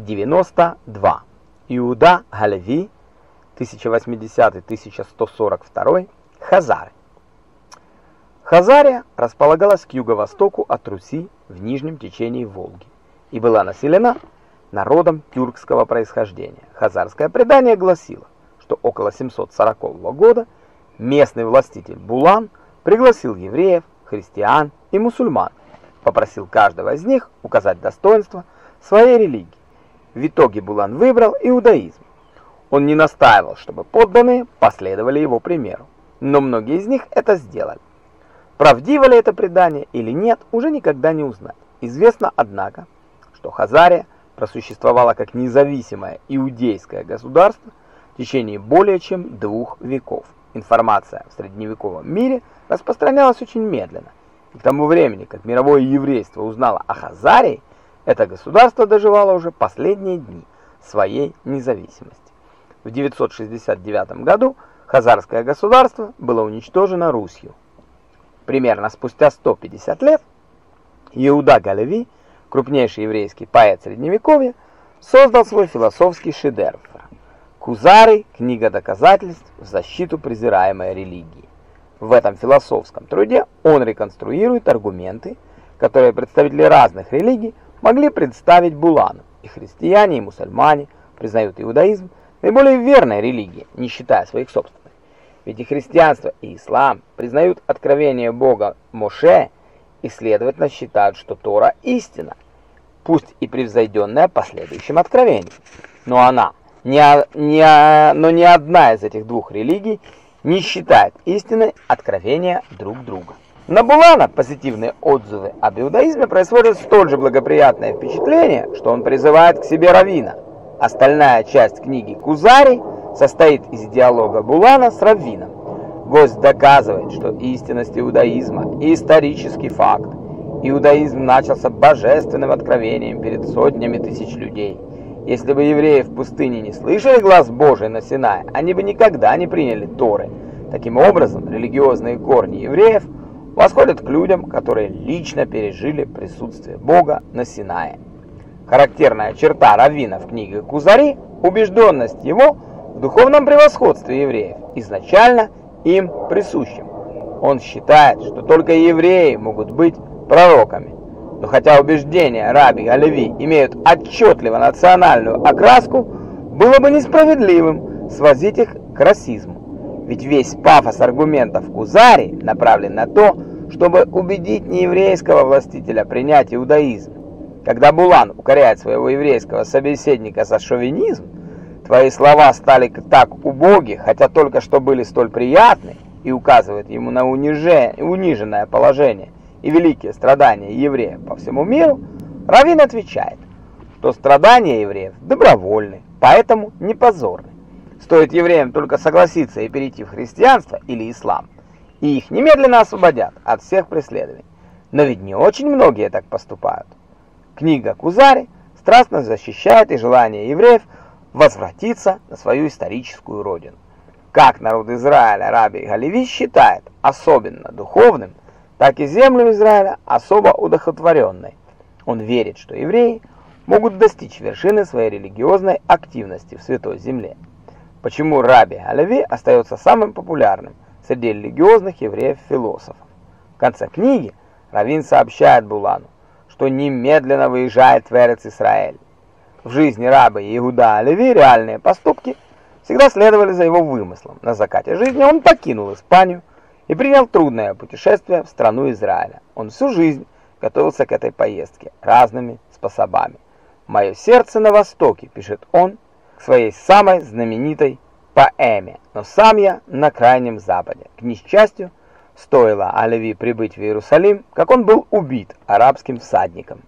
92. Иуда Галеви 1080-1142 Хазары. Хазария располагалась к юго-востоку от Руси в нижнем течении Волги и была населена народом тюркского происхождения. Хазарское предание гласило, что около 740 года местный властитель Булан пригласил евреев, христиан и мусульман, попросил каждого из них указать достоинство своей религии. В итоге Булан выбрал иудаизм. Он не настаивал, чтобы подданные последовали его примеру, но многие из них это сделали. Правдиво ли это предание или нет, уже никогда не узнать. Известно, однако, что Хазария просуществовала как независимое иудейское государство в течение более чем двух веков. Информация в средневековом мире распространялась очень медленно, и к тому времени, как мировое еврейство узнало о Хазарии, это государство доживало уже последние дни своей независимости. В 969 году Хазарское государство было уничтожено Русью. Примерно спустя 150 лет Иуда Галеви, крупнейший еврейский поэт Средневековья, создал свой философский шедевр «Кузары. Книга доказательств в защиту презираемой религии». В этом философском труде он реконструирует аргументы, которые представители разных религий могли представить Булану. И христиане, и мусульмане признают иудаизм наиболее верной религией, не считая своих собственных. Ведь и христианство, и ислам признают откровение Бога Моше и, следовательно, считают, что Тора истина, пусть и превзойденная последующим откровением. Но она, не, не, но ни одна из этих двух религий не считает истиной откровения друг друга. На Булана позитивные отзывы об иудаизме производят столь же благоприятное впечатление, что он призывает к себе равина. Остальная часть книги Кузари состоит из диалога Булана с раввином. Гость доказывает, что истинность иудаизма – исторический факт. Иудаизм начался божественным откровением перед сотнями тысяч людей. Если бы евреи в пустыне не слышали глаз Божий на Синае, они бы никогда не приняли Торы. Таким образом, религиозные корни евреев восходят к людям, которые лично пережили присутствие Бога на Синае. Характерная черта раввина в книге Кузари – убежденность его в духовном превосходстве евреев, изначально им присущим. Он считает, что только евреи могут быть пророками. Но хотя убеждения раби Галеви имеют отчетливо национальную окраску, было бы несправедливым свозить их к расизму. Ведь весь пафос аргументов Кузари направлен на то, чтобы убедить нееврейского властителя принять иудаизм. Когда Булан укоряет своего еврейского собеседника за шовинизм, твои слова стали так убоги, хотя только что были столь приятны, и указывает ему на униже... униженное положение и великие страдания евреев по всему миру, Равин отвечает, что страдания евреев добровольны, поэтому не позорны. Стоит евреям только согласиться и перейти в христианство или ислам, и их немедленно освободят от всех преследований. Но ведь не очень многие так поступают. Книга Кузари страстно защищает и желание евреев возвратиться на свою историческую родину. Как народ Израиля Раби Галеви считает особенно духовным так и землю Израиля особо удохотворенной. Он верит, что евреи могут достичь вершины своей религиозной активности в Святой Земле. Почему Раби Алеви остается самым популярным среди религиозных евреев-философов? В конце книги Равин сообщает Булану, что немедленно выезжает в Эрец-Исраэль. В жизни раба Иуда Алеви реальные поступки всегда следовали за его вымыслом. На закате жизни он покинул Испанию, и принял трудное путешествие в страну Израиля. Он всю жизнь готовился к этой поездке разными способами. «Мое сердце на востоке», — пишет он своей самой знаменитой поэме, но сам я на крайнем западе. К несчастью, стоило Алеви прибыть в Иерусалим, как он был убит арабским всадником.